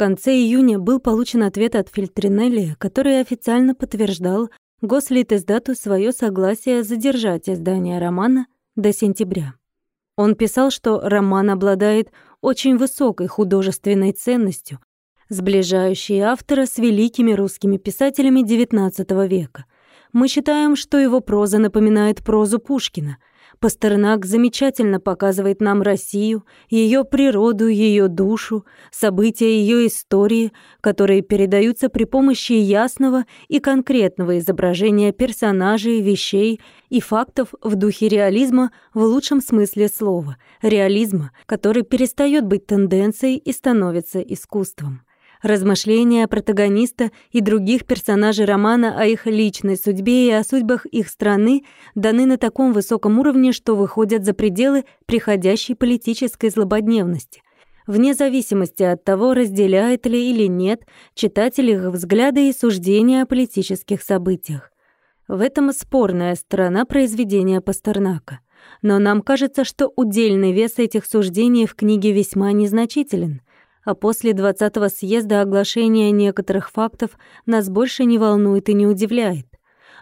конце июня был получен ответ от Фильтринелли, который официально подтверждал Гослитиздату свое согласие задержать издание романа до сентября. Он писал, что роман обладает очень высокой художественной ценностью, сближающей автора с великими русскими писателями XIX века. Мы считаем, что его проза напоминает прозу Пушкина — Пастернак замечательно показывает нам Россию, ее природу, ее душу, события ее истории, которые передаются при помощи ясного и конкретного изображения персонажей, вещей и фактов в духе реализма в лучшем смысле слова, реализма, который перестает быть тенденцией и становится искусством. Размышления протагониста и других персонажей романа о их личной судьбе и о судьбах их страны даны на таком высоком уровне, что выходят за пределы приходящей политической злободневности. Вне зависимости от того, разделяет ли или нет читатель их взгляды и суждения о политических событиях. В этом спорная сторона произведения Пастернака. Но нам кажется, что удельный вес этих суждений в книге весьма незначителен — а после 20-го съезда оглашение некоторых фактов нас больше не волнует и не удивляет.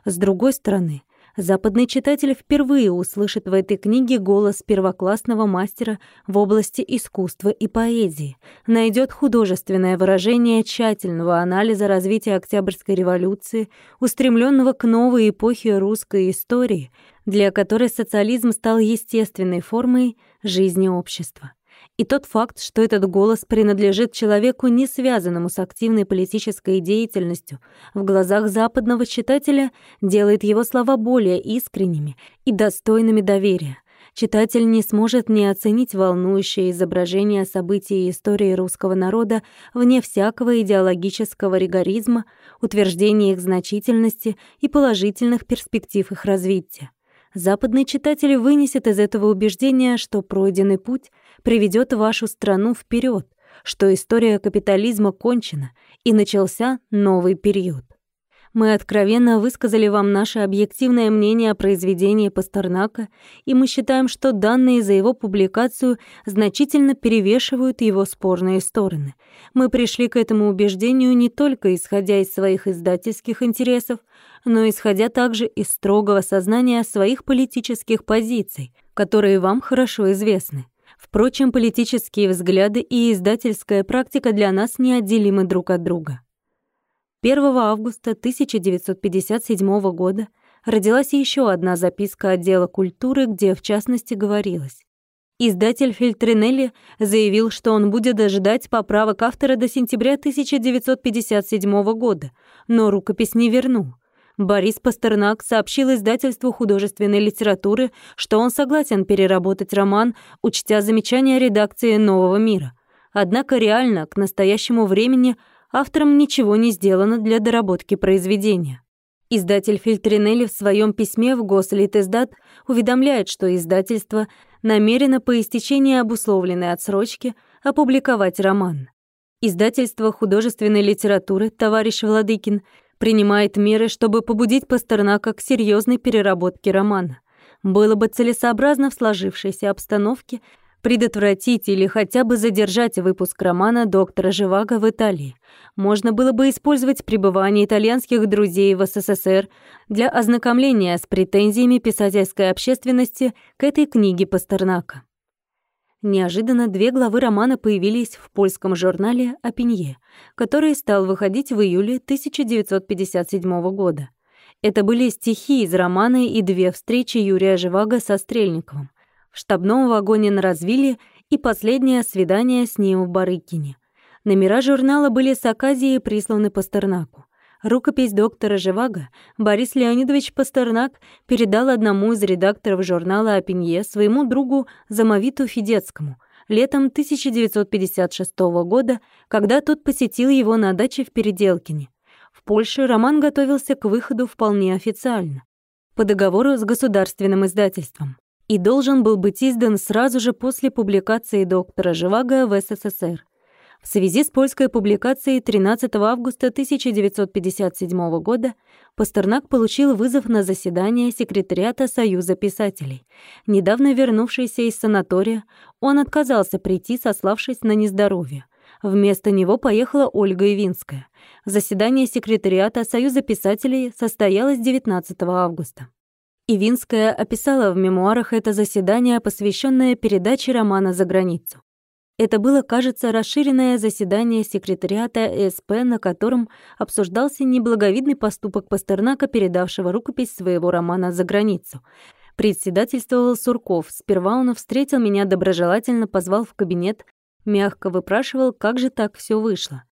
С другой стороны, западный читатель впервые услышит в этой книге голос первоклассного мастера в области искусства и поэзии, найдет художественное выражение тщательного анализа развития Октябрьской революции, устремленного к новой эпохе русской истории, для которой социализм стал естественной формой жизни общества. И тот факт, что этот голос принадлежит человеку, не связанному с активной политической деятельностью, в глазах западного читателя делает его слова более искренними и достойными доверия. Читатель не сможет не оценить волнующее изображение событий и истории русского народа вне всякого идеологического ригоризма, утверждения их значительности и положительных перспектив их развития. Западный читатель вынесет из этого убеждения, что пройденный путь приведет вашу страну вперед, что история капитализма кончена и начался новый период. Мы откровенно высказали вам наше объективное мнение о произведении Пастернака, и мы считаем, что данные за его публикацию значительно перевешивают его спорные стороны. Мы пришли к этому убеждению не только исходя из своих издательских интересов, но исходя также из строгого сознания своих политических позиций, которые вам хорошо известны. Впрочем, политические взгляды и издательская практика для нас неотделимы друг от друга. 1 августа 1957 года родилась еще одна записка отдела культуры, где в частности говорилось. Издатель Фильтринелли заявил, что он будет дожидать поправок автора до сентября 1957 года, но рукопись не вернул. Борис Пастернак сообщил издательству художественной литературы, что он согласен переработать роман, учтя замечания редакции «Нового мира». Однако реально, к настоящему времени, автором ничего не сделано для доработки произведения. Издатель Фильтринелли в своем письме в Гослитиздат уведомляет, что издательство намерено по истечении обусловленной отсрочки опубликовать роман. Издательство художественной литературы «Товарищ Владыкин» принимает меры, чтобы побудить Пастернака к серьезной переработке романа. Было бы целесообразно в сложившейся обстановке предотвратить или хотя бы задержать выпуск романа доктора Живаго в Италии. Можно было бы использовать пребывание итальянских друзей в СССР для ознакомления с претензиями писательской общественности к этой книге Пастернака. Неожиданно две главы романа появились в польском журнале «Опинье», который стал выходить в июле 1957 года. Это были стихи из романа и две встречи Юрия Живаго со Стрельниковым в штабном вагоне на развиле и последнее свидание с ним в Барыкине. Номера журнала были с оказией присланы Пастернаку. Рукопись доктора Живаго Борис Леонидович Пастернак передал одному из редакторов журнала «Опинье» своему другу Замовиту Федецкому летом 1956 года, когда тот посетил его на даче в Переделкине. В Польше роман готовился к выходу вполне официально, по договору с государственным издательством, и должен был быть издан сразу же после публикации доктора Живаго в СССР. В связи с польской публикацией 13 августа 1957 года Пастернак получил вызов на заседание секретариата Союза писателей. Недавно вернувшийся из санатория, он отказался прийти, сославшись на нездоровье. Вместо него поехала Ольга Ивинская. Заседание секретариата Союза писателей состоялось 19 августа. Ивинская описала в мемуарах это заседание, посвященное передаче романа «За границу». Это было, кажется, расширенное заседание секретариата СП, на котором обсуждался неблаговидный поступок Пастернака, передавшего рукопись своего романа «За границу». Председательствовал Сурков. Сперва он встретил меня доброжелательно, позвал в кабинет, мягко выпрашивал, как же так все вышло.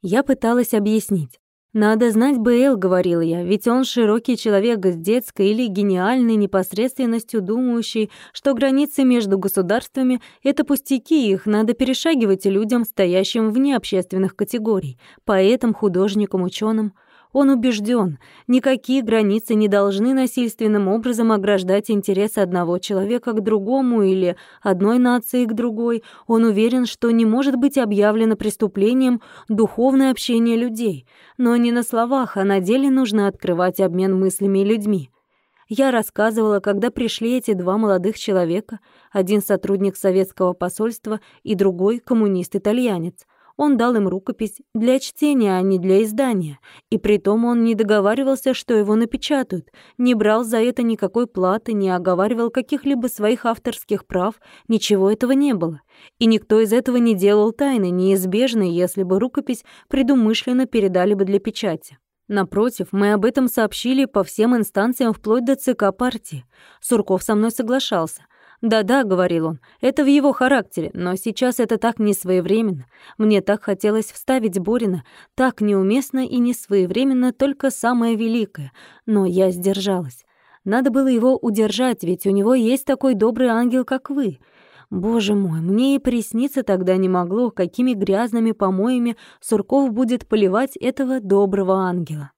Я пыталась объяснить. «Надо знать БЛ», — говорил я, «ведь он широкий человек с детской или гениальной непосредственностью, думающий, что границы между государствами — это пустяки, их надо перешагивать людям, стоящим вне общественных категорий, поэтам, художникам, ученым. Он убежден, никакие границы не должны насильственным образом ограждать интересы одного человека к другому или одной нации к другой. Он уверен, что не может быть объявлено преступлением духовное общение людей. Но не на словах, а на деле нужно открывать обмен мыслями и людьми. Я рассказывала, когда пришли эти два молодых человека, один сотрудник советского посольства и другой коммунист-итальянец. Он дал им рукопись для чтения, а не для издания. И притом он не договаривался, что его напечатают, не брал за это никакой платы, не оговаривал каких-либо своих авторских прав, ничего этого не было. И никто из этого не делал тайны, неизбежной, если бы рукопись предумышленно передали бы для печати. Напротив, мы об этом сообщили по всем инстанциям вплоть до ЦК партии. Сурков со мной соглашался. «Да-да», — говорил он, — «это в его характере, но сейчас это так несвоевременно. Мне так хотелось вставить Борина, так неуместно и несвоевременно только самое великое, но я сдержалась. Надо было его удержать, ведь у него есть такой добрый ангел, как вы. Боже мой, мне и присниться тогда не могло, какими грязными помоями Сурков будет поливать этого доброго ангела.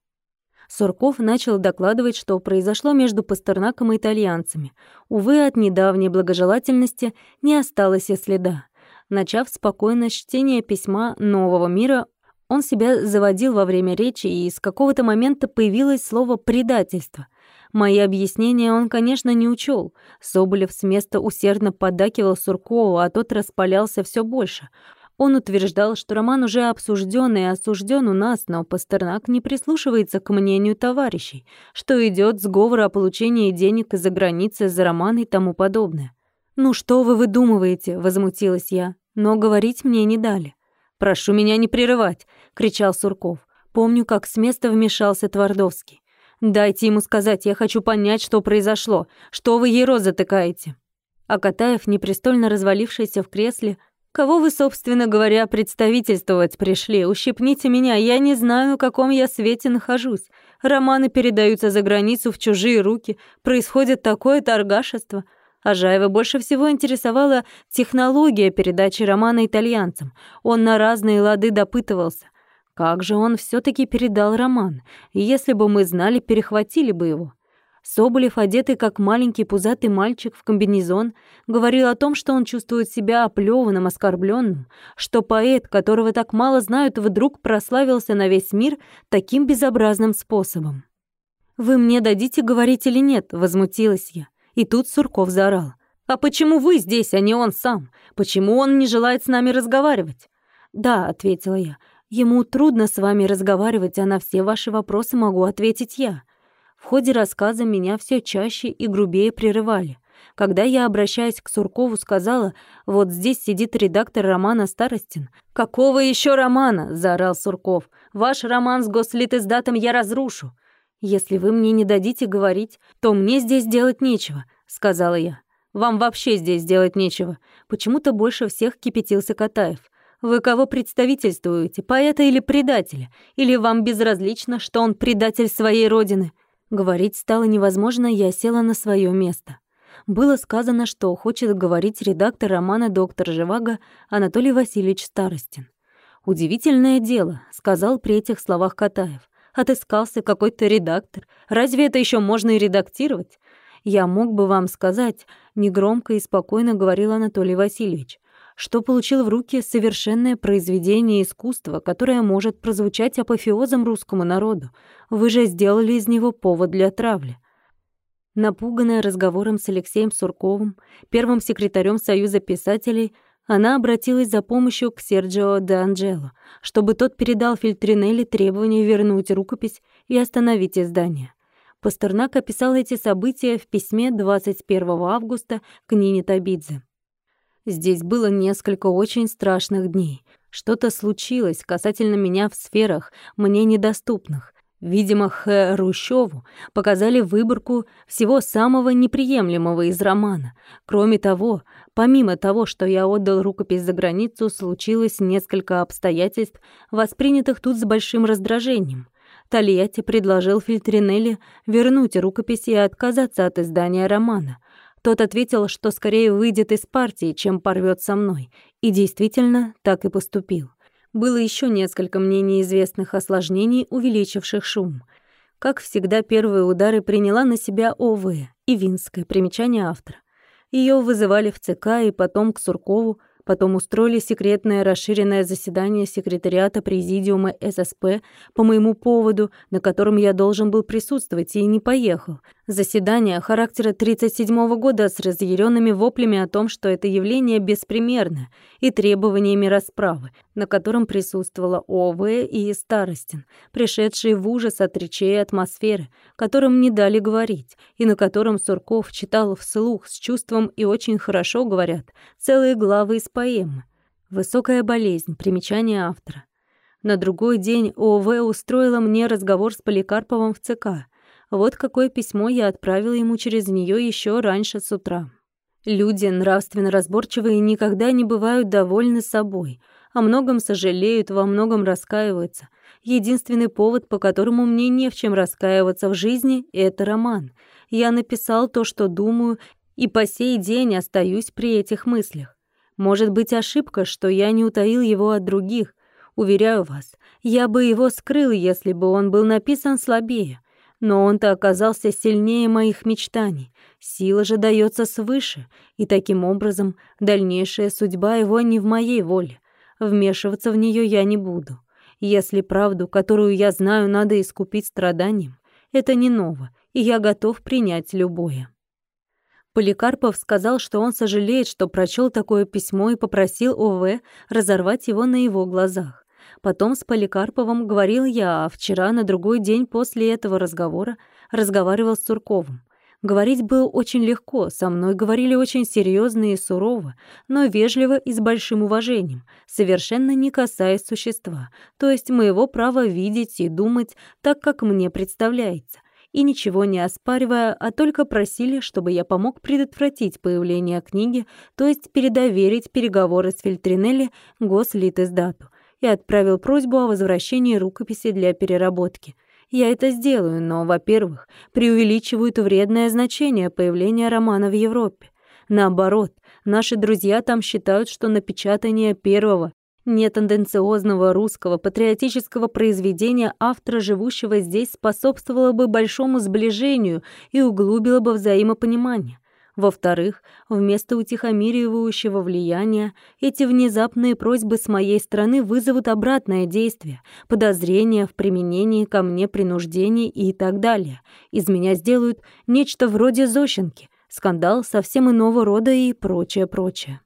Сурков начал докладывать, что произошло между Пастернаком и итальянцами. Увы, от недавней благожелательности не осталось и следа. Начав спокойно чтение письма «Нового мира», он себя заводил во время речи, и с какого-то момента появилось слово «предательство». Мои объяснения он, конечно, не учел. Соболев с места усердно поддакивал Суркову, а тот распалялся все больше. Он утверждал, что роман уже обсужден и осужден у нас, но Пастернак не прислушивается к мнению товарищей, что идет сговор о получении денег из-за границы за роман и тому подобное. «Ну что вы выдумываете?» — возмутилась я, но говорить мне не дали. «Прошу меня не прерывать!» — кричал Сурков. Помню, как с места вмешался Твардовский. «Дайте ему сказать, я хочу понять, что произошло. Что вы ей рот затыкаете?» А Катаев, непристольно развалившийся в кресле, Кого вы, собственно говоря, представительствовать пришли? Ущипните меня, я не знаю, в каком я свете нахожусь. Романы передаются за границу в чужие руки, происходит такое торгашество. Ажаева больше всего интересовала технология передачи романа итальянцам. Он на разные лады допытывался. Как же он все таки передал роман? Если бы мы знали, перехватили бы его. Соболев, одетый как маленький пузатый мальчик в комбинезон, говорил о том, что он чувствует себя оплёванным, оскорбленным, что поэт, которого так мало знают, вдруг прославился на весь мир таким безобразным способом. «Вы мне дадите говорить или нет?» — возмутилась я. И тут Сурков заорал. «А почему вы здесь, а не он сам? Почему он не желает с нами разговаривать?» «Да», — ответила я. «Ему трудно с вами разговаривать, а на все ваши вопросы могу ответить я». В ходе рассказа меня все чаще и грубее прерывали. Когда я, обращаясь к Суркову, сказала, вот здесь сидит редактор романа Старостин. «Какого еще романа?» — заорал Сурков. «Ваш роман с гослитиздатом я разрушу». «Если вы мне не дадите говорить, то мне здесь делать нечего», — сказала я. «Вам вообще здесь делать нечего». Почему-то больше всех кипятился Катаев. «Вы кого представительствуете, поэта или предателя? Или вам безразлично, что он предатель своей родины?» Говорить стало невозможно, я села на свое место. Было сказано, что хочет говорить редактор романа «Доктор Живаго» Анатолий Васильевич Старостин. «Удивительное дело», — сказал при этих словах Катаев. «Отыскался какой-то редактор. Разве это еще можно и редактировать?» «Я мог бы вам сказать», — негромко и спокойно говорил Анатолий Васильевич что получил в руки совершенное произведение искусства, которое может прозвучать апофеозом русскому народу. Вы же сделали из него повод для травли. Напуганная разговором с Алексеем Сурковым, первым секретарем Союза писателей, Она обратилась за помощью к Серджио де Анджело, чтобы тот передал Фильтринелли требование вернуть рукопись и остановить издание. Пастернак описал эти события в письме 21 августа к Нине Табидзе. Здесь было несколько очень страшных дней. Что-то случилось касательно меня в сферах, мне недоступных. Видимо, Х. Рущеву показали выборку всего самого неприемлемого из романа. Кроме того, помимо того, что я отдал рукопись за границу, случилось несколько обстоятельств, воспринятых тут с большим раздражением. Тольятти предложил Фильтринелли вернуть рукопись и отказаться от издания романа. Тот ответил, что скорее выйдет из партии, чем порвет со мной. И действительно, так и поступил. Было еще несколько мне неизвестных осложнений, увеличивших шум. Как всегда, первые удары приняла на себя ОВ и Винское, примечание автора. Ее вызывали в ЦК и потом к Суркову, Потом устроили секретное расширенное заседание секретариата Президиума ССП по моему поводу, на котором я должен был присутствовать и не поехал. Заседание характера 37 года с разъяренными воплями о том, что это явление беспримерно, и требованиями расправы, на котором присутствовала ОВ и Старостин, пришедшие в ужас от речей атмосферы, которым не дали говорить, и на котором Сурков читал вслух с чувством и очень хорошо, говорят, целые главы из поэмы. «Высокая болезнь», примечание автора. На другой день ОВ устроила мне разговор с Поликарповым в ЦК — вот какое письмо я отправила ему через нее еще раньше с утра. Люди нравственно разборчивые никогда не бывают довольны собой, о многом сожалеют, во многом раскаиваются. Единственный повод, по которому мне не в чем раскаиваться в жизни, это роман. Я написал то, что думаю, и по сей день остаюсь при этих мыслях. Может быть ошибка, что я не утаил его от других. Уверяю вас, я бы его скрыл, если бы он был написан слабее. Но он-то оказался сильнее моих мечтаний. Сила же дается свыше, и таким образом дальнейшая судьба его не в моей воле. Вмешиваться в нее я не буду. Если правду, которую я знаю, надо искупить страданием, это не ново, и я готов принять любое. Поликарпов сказал, что он сожалеет, что прочел такое письмо и попросил ОВ разорвать его на его глазах. Потом с Поликарповым говорил я, а вчера, на другой день после этого разговора, разговаривал с Сурковым. Говорить было очень легко, со мной говорили очень серьезно и сурово, но вежливо и с большим уважением, совершенно не касаясь существа, то есть моего права видеть и думать так, как мне представляется, и ничего не оспаривая, а только просили, чтобы я помог предотвратить появление книги, то есть передоверить переговоры с Фильтринелли Гослитиздату, и отправил просьбу о возвращении рукописи для переработки. Я это сделаю, но, во-первых, преувеличивают вредное значение появления романа в Европе. Наоборот, наши друзья там считают, что напечатание первого нетенденциозного русского патриотического произведения автора, живущего здесь, способствовало бы большому сближению и углубило бы взаимопонимание. Во-вторых, вместо утихомиривающего влияния эти внезапные просьбы с моей стороны вызовут обратное действие, подозрения в применении ко мне принуждений и так далее. Из меня сделают нечто вроде Зощенки, скандал совсем иного рода и прочее-прочее.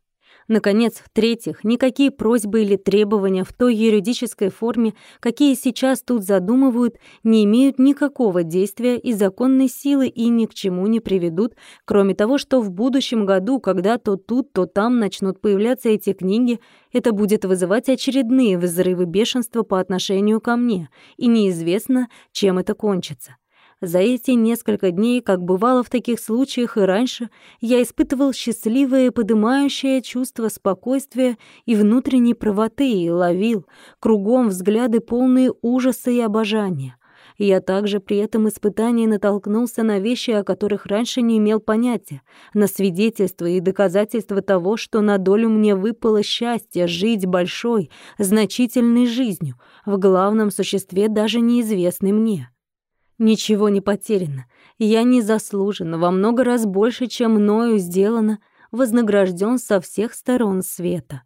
Наконец, в-третьих, никакие просьбы или требования в той юридической форме, какие сейчас тут задумывают, не имеют никакого действия и законной силы и ни к чему не приведут, кроме того, что в будущем году, когда то тут, то там начнут появляться эти книги, это будет вызывать очередные взрывы бешенства по отношению ко мне, и неизвестно, чем это кончится. За эти несколько дней, как бывало в таких случаях и раньше, я испытывал счастливое подымающее чувство спокойствия и внутренней правоты и ловил кругом взгляды полные ужаса и обожания. Я также при этом испытании натолкнулся на вещи, о которых раньше не имел понятия, на свидетельства и доказательства того, что на долю мне выпало счастье жить большой, значительной жизнью, в главном существе даже неизвестной мне. Ничего не потеряно. Я незаслуженно, во много раз больше, чем мною сделано, вознагражден со всех сторон света.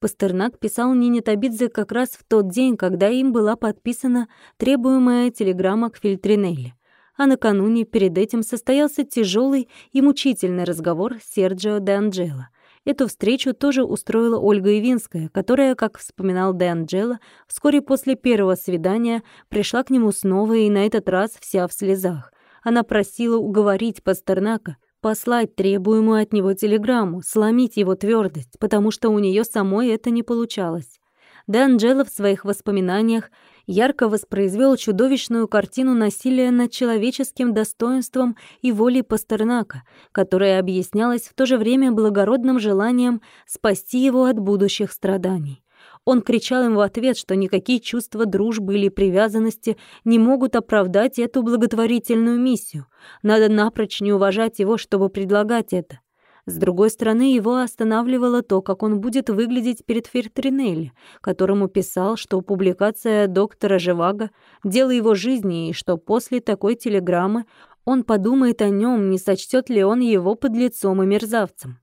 Пастернак писал Нине Табидзе как раз в тот день, когда им была подписана требуемая телеграмма к Фильтринелли. А накануне перед этим состоялся тяжелый и мучительный разговор Серджио де Анджело. Эту встречу тоже устроила Ольга Ивинская, которая, как вспоминал Де Анджело, вскоре после первого свидания пришла к нему снова и на этот раз вся в слезах. Она просила уговорить Пастернака, послать требуемую от него телеграмму, сломить его твердость, потому что у нее самой это не получалось. Де Анджело в своих воспоминаниях ярко воспроизвел чудовищную картину насилия над человеческим достоинством и волей Пастернака, которая объяснялась в то же время благородным желанием спасти его от будущих страданий. Он кричал им в ответ, что никакие чувства дружбы или привязанности не могут оправдать эту благотворительную миссию. Надо напрочь не уважать его, чтобы предлагать это. С другой стороны, его останавливало то, как он будет выглядеть перед Фертринелли, которому писал, что публикация доктора Живаго — дело его жизни, и что после такой телеграммы он подумает о нем, не сочтет ли он его подлецом и мерзавцем.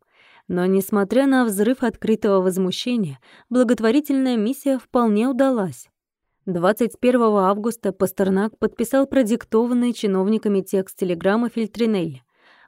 Но, несмотря на взрыв открытого возмущения, благотворительная миссия вполне удалась. 21 августа Пастернак подписал продиктованный чиновниками текст телеграммы Фильтринелли.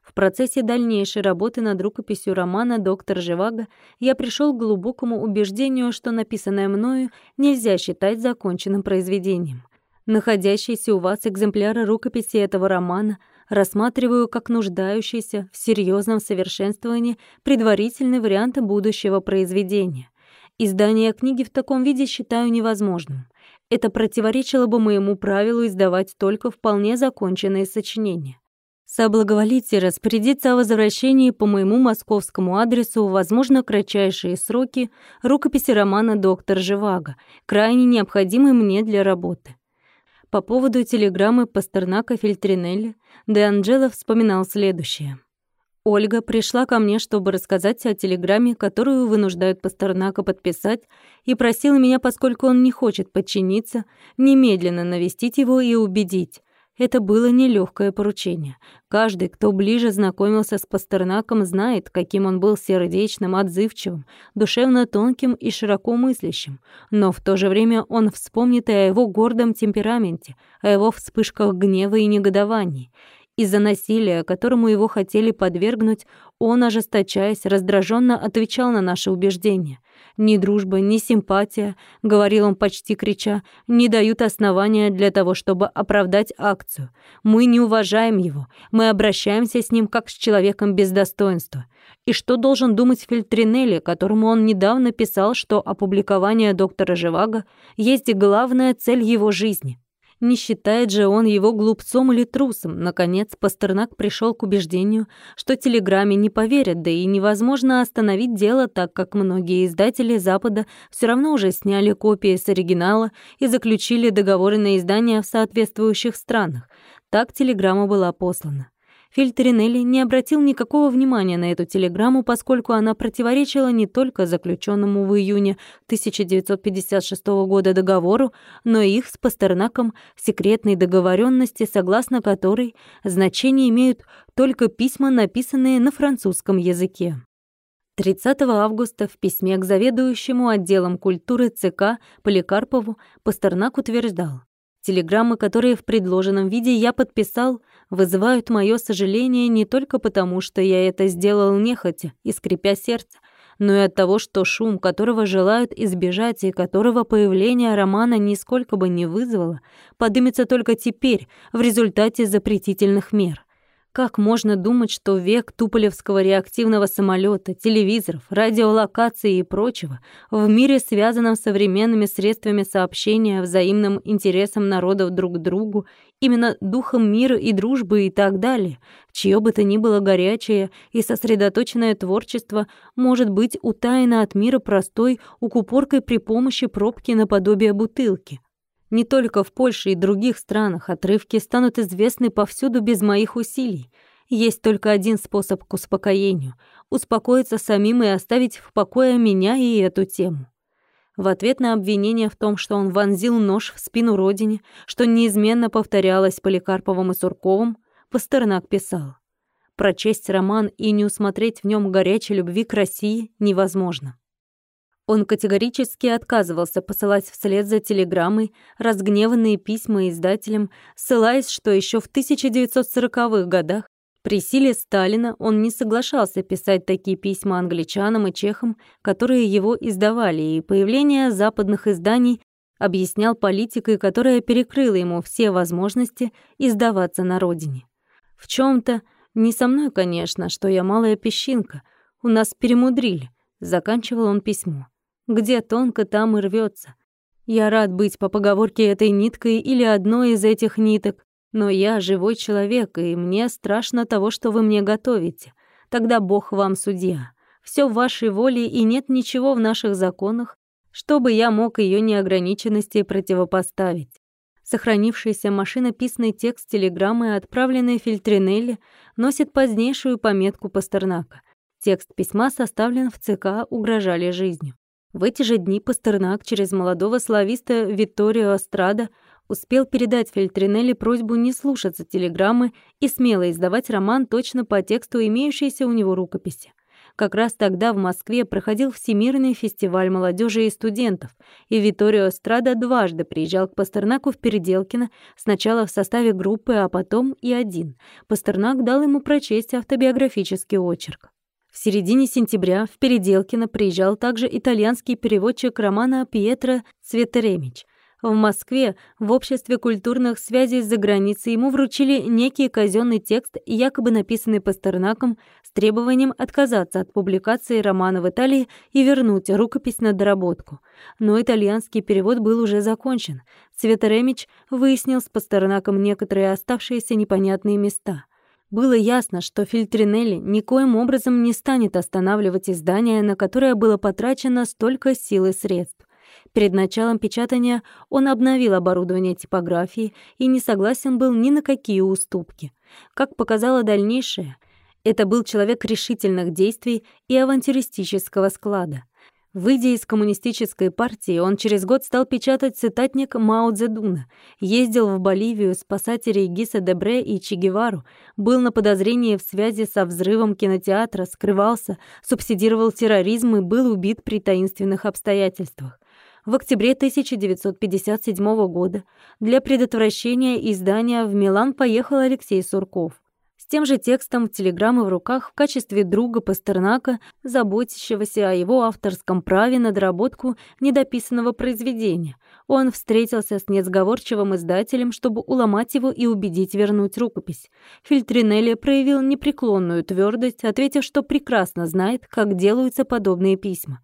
В процессе дальнейшей работы над рукописью романа «Доктор Живаго» я пришел к глубокому убеждению, что написанное мною нельзя считать законченным произведением. Находящиеся у вас экземпляры рукописи этого романа рассматриваю как нуждающийся в серьезном совершенствовании предварительный вариант будущего произведения. Издание книги в таком виде считаю невозможным. Это противоречило бы моему правилу издавать только вполне законченные сочинения. Соблаговолите распорядиться о возвращении по моему московскому адресу, возможно, кратчайшие сроки, рукописи романа «Доктор Живаго», крайне необходимой мне для работы. По поводу телеграммы Пастернака Фильтринелли Де Анджело вспоминал следующее. Ольга пришла ко мне, чтобы рассказать о телеграмме, которую вынуждают Пастернака подписать, и просила меня, поскольку он не хочет подчиниться, немедленно навестить его и убедить, это было нелегкое поручение. Каждый, кто ближе знакомился с Пастернаком, знает, каким он был сердечным, отзывчивым, душевно тонким и широко мыслящим. Но в то же время он вспомнит и о его гордом темпераменте, о его вспышках гнева и негодований. Из-за насилия, которому его хотели подвергнуть, он, ожесточаясь, раздраженно отвечал на наши убеждения. Ни дружба, ни симпатия, говорил он почти крича, не дают основания для того, чтобы оправдать акцию. Мы не уважаем его, мы обращаемся с ним как с человеком без достоинства. И что должен думать Фильтринелли, которому он недавно писал, что опубликование доктора Живаго есть главная цель его жизни? Не считает же он его глупцом или трусом. Наконец, Пастернак пришел к убеждению, что телеграмме не поверят, да и невозможно остановить дело, так как многие издатели Запада все равно уже сняли копии с оригинала и заключили договоры на издание в соответствующих странах. Так телеграмма была послана. Фильтринелли не обратил никакого внимания на эту телеграмму, поскольку она противоречила не только заключенному в июне 1956 года договору, но и их с Пастернаком секретной договоренности, согласно которой значение имеют только письма, написанные на французском языке. 30 августа в письме к заведующему отделом культуры ЦК Поликарпову Пастернак утверждал, Телеграммы, которые в предложенном виде я подписал, вызывают мое сожаление не только потому, что я это сделал нехотя и скрипя сердце, но и от того, что шум, которого желают избежать и которого появление романа нисколько бы не вызвало, подымется только теперь, в результате запретительных мер. Как можно думать, что век туполевского реактивного самолета, телевизоров, радиолокации и прочего в мире, связанном современными средствами сообщения, взаимным интересом народов друг к другу, именно духом мира и дружбы и так далее, чье бы то ни было горячее и сосредоточенное творчество может быть утаено от мира простой укупоркой при помощи пробки наподобие бутылки? Не только в Польше и других странах отрывки станут известны повсюду без моих усилий. Есть только один способ к успокоению — успокоиться самим и оставить в покое меня и эту тему. В ответ на обвинение в том, что он вонзил нож в спину родине, что неизменно повторялось Поликарповым и Сурковым, Пастернак писал «Прочесть роман и не усмотреть в нем горячей любви к России невозможно». Он категорически отказывался посылать вслед за телеграммой разгневанные письма издателям, ссылаясь, что еще в 1940-х годах При силе Сталина он не соглашался писать такие письма англичанам и чехам, которые его издавали, и появление западных изданий объяснял политикой, которая перекрыла ему все возможности издаваться на родине. В чем то не со мной, конечно, что я малая песчинка, у нас перемудрили, заканчивал он письмо. Где тонко, там и рвется. Я рад быть по поговорке этой ниткой или одной из этих ниток, но я живой человек, и мне страшно того, что вы мне готовите. Тогда Бог вам судья. Все в вашей воле, и нет ничего в наших законах, чтобы я мог ее неограниченности противопоставить. Сохранившийся машинописный текст телеграммы, отправленной Фильтринелли, носит позднейшую пометку Пастернака. Текст письма составлен в ЦК «Угрожали жизнью». В эти же дни Пастернак через молодого слависта Витторио Астрада успел передать Фельтринелли просьбу не слушаться телеграммы и смело издавать роман точно по тексту имеющейся у него рукописи. Как раз тогда в Москве проходил Всемирный фестиваль молодежи и студентов, и Виторио Страда дважды приезжал к Пастернаку в Переделкино, сначала в составе группы, а потом и один. Пастернак дал ему прочесть автобиографический очерк. В середине сентября в Переделкино приезжал также итальянский переводчик романа Пьетро Цветеремич. В Москве в Обществе культурных связей за границей ему вручили некий казенный текст, якобы написанный Пастернаком, с требованием отказаться от публикации романа в Италии и вернуть рукопись на доработку. Но итальянский перевод был уже закончен. Цветеремич выяснил с Пастернаком некоторые оставшиеся непонятные места. Было ясно, что Фильтринелли никоим образом не станет останавливать издание, на которое было потрачено столько сил и средств. Перед началом печатания он обновил оборудование типографии и не согласен был ни на какие уступки. Как показало дальнейшее, это был человек решительных действий и авантюристического склада. Выйдя из коммунистической партии, он через год стал печатать цитатник Мао Цзэдуна, ездил в Боливию спасать Рейгиса Дебре и Че Гевару, был на подозрении в связи со взрывом кинотеатра, скрывался, субсидировал терроризм и был убит при таинственных обстоятельствах. В октябре 1957 года для предотвращения издания в Милан поехал Алексей Сурков тем же текстом телеграммы в руках в качестве друга Пастернака, заботящегося о его авторском праве на доработку недописанного произведения. Он встретился с несговорчивым издателем, чтобы уломать его и убедить вернуть рукопись. Фильтринелли проявил непреклонную твердость, ответив, что прекрасно знает, как делаются подобные письма.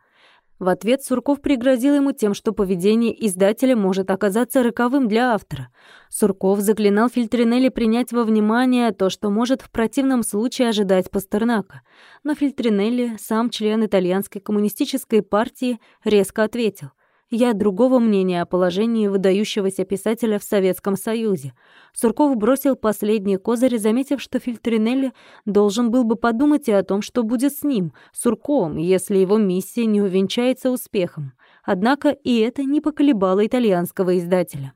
В ответ Сурков пригрозил ему тем, что поведение издателя может оказаться роковым для автора. Сурков заклинал Фильтринелли принять во внимание то, что может в противном случае ожидать Пастернака. Но Фильтринелли, сам член итальянской коммунистической партии, резко ответил — я другого мнения о положении выдающегося писателя в Советском Союзе. Сурков бросил последний козырь, заметив, что Фильтринелли должен был бы подумать и о том, что будет с ним, Сурковым, если его миссия не увенчается успехом. Однако и это не поколебало итальянского издателя.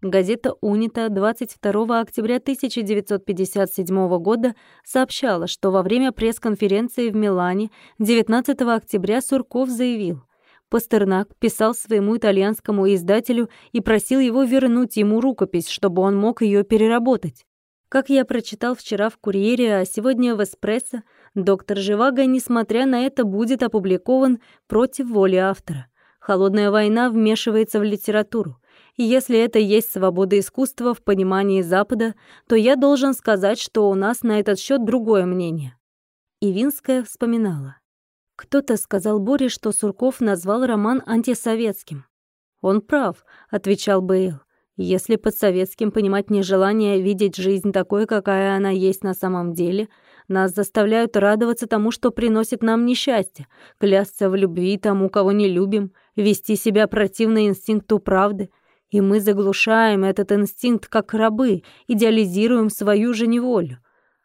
Газета «Унита» 22 октября 1957 года сообщала, что во время пресс-конференции в Милане 19 октября Сурков заявил – Пастернак писал своему итальянскому издателю и просил его вернуть ему рукопись, чтобы он мог ее переработать. Как я прочитал вчера в «Курьере», а сегодня в «Эспрессо», доктор Живаго, несмотря на это, будет опубликован против воли автора. «Холодная война» вмешивается в литературу. И если это есть свобода искусства в понимании Запада, то я должен сказать, что у нас на этот счет другое мнение. Ивинская вспоминала. Кто-то сказал Боре, что Сурков назвал роман антисоветским. «Он прав», — отвечал Бейл. «Если под советским понимать нежелание видеть жизнь такой, какая она есть на самом деле, нас заставляют радоваться тому, что приносит нам несчастье, клясться в любви тому, кого не любим, вести себя противно инстинкту правды, и мы заглушаем этот инстинкт как рабы, идеализируем свою же неволю.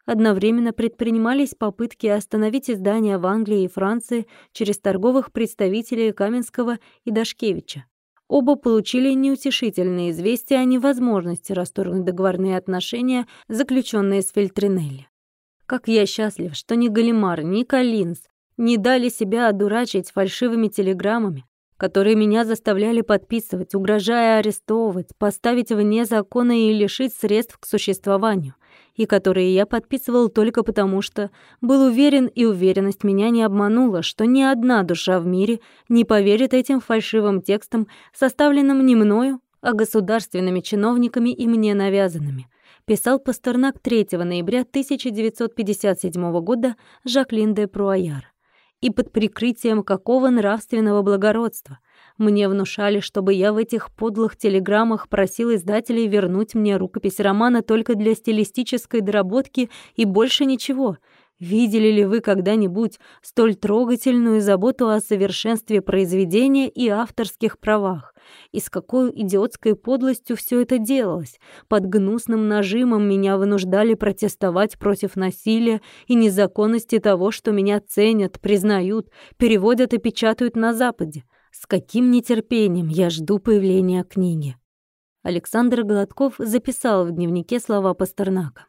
Одновременно предпринимались попытки остановить издания в Англии и Франции через торговых представителей Каменского и Дашкевича. Оба получили неутешительные известия о невозможности расторгнуть договорные отношения, заключенные с Фельтринелли. Как я счастлив, что ни Галимар, ни Калинс не дали себя одурачить фальшивыми телеграммами, которые меня заставляли подписывать, угрожая арестовывать, поставить вне закона и лишить средств к существованию. И которые я подписывал только потому, что был уверен, и уверенность меня не обманула, что ни одна душа в мире не поверит этим фальшивым текстам, составленным не мною, а государственными чиновниками и мне навязанными. Писал Пастернак 3 ноября 1957 года Жаклин де Пруаяр. И под прикрытием какого нравственного благородства – мне внушали, чтобы я в этих подлых телеграммах просил издателей вернуть мне рукопись романа только для стилистической доработки и больше ничего. Видели ли вы когда-нибудь столь трогательную заботу о совершенстве произведения и авторских правах? И с какой идиотской подлостью все это делалось? Под гнусным нажимом меня вынуждали протестовать против насилия и незаконности того, что меня ценят, признают, переводят и печатают на Западе. С каким нетерпением я жду появления книги. Александр Голодков записал в дневнике слова Пастернака.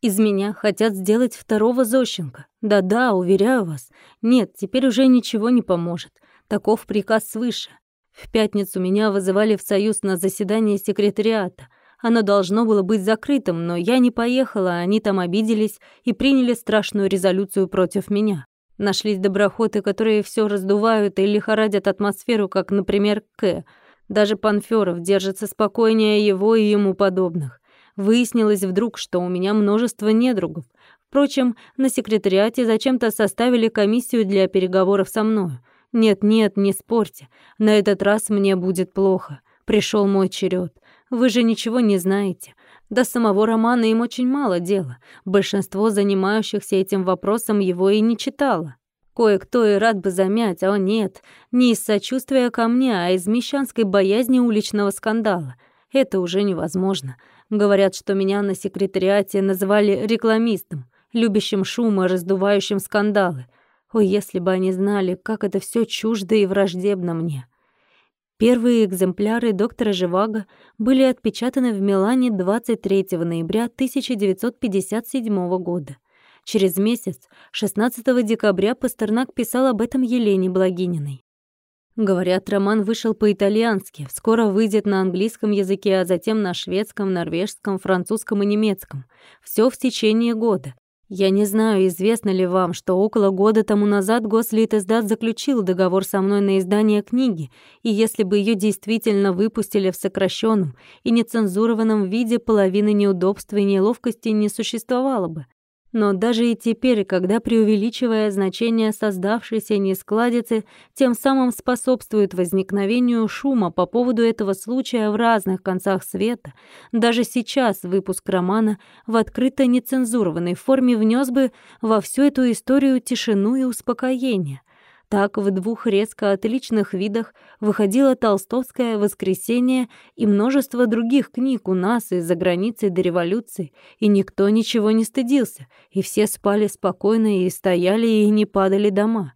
«Из меня хотят сделать второго Зощенко. Да-да, уверяю вас. Нет, теперь уже ничего не поможет. Таков приказ свыше. В пятницу меня вызывали в Союз на заседание секретариата. Оно должно было быть закрытым, но я не поехала, они там обиделись и приняли страшную резолюцию против меня. Нашлись доброхоты, которые все раздувают и лихорадят атмосферу, как, например, К. Даже Панферов держится спокойнее его и ему подобных. Выяснилось вдруг, что у меня множество недругов. Впрочем, на секретариате зачем-то составили комиссию для переговоров со мной. Нет-нет, не спорьте. На этот раз мне будет плохо. Пришел мой черед. Вы же ничего не знаете. До самого романа им очень мало дела. Большинство занимающихся этим вопросом его и не читало. Кое-кто и рад бы замять, а нет, не из сочувствия ко мне, а из мещанской боязни уличного скандала. Это уже невозможно. Говорят, что меня на секретариате называли рекламистом, любящим шум и раздувающим скандалы. Ой, если бы они знали, как это все чуждо и враждебно мне. Первые экземпляры доктора Живаго были отпечатаны в Милане 23 ноября 1957 года. Через месяц, 16 декабря, Пастернак писал об этом Елене Благининой. Говорят, роман вышел по-итальянски, скоро выйдет на английском языке, а затем на шведском, норвежском, французском и немецком. Все в течение года. Я не знаю, известно ли вам, что около года тому назад Гослитиздат заключил договор со мной на издание книги, и если бы ее действительно выпустили в сокращенном и нецензурованном виде, половины неудобств и неловкости не существовало бы. Но даже и теперь, когда преувеличивая значение создавшейся нескладицы, тем самым способствует возникновению шума по поводу этого случая в разных концах света, даже сейчас выпуск романа в открыто нецензурованной форме внес бы во всю эту историю тишину и успокоение. Так в двух резко отличных видах выходило «Толстовское воскресенье» и множество других книг у нас и за границей до революции, и никто ничего не стыдился, и все спали спокойно и стояли и не падали дома.